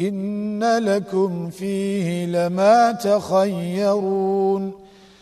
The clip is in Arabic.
إن لكم فيه لما تخيرون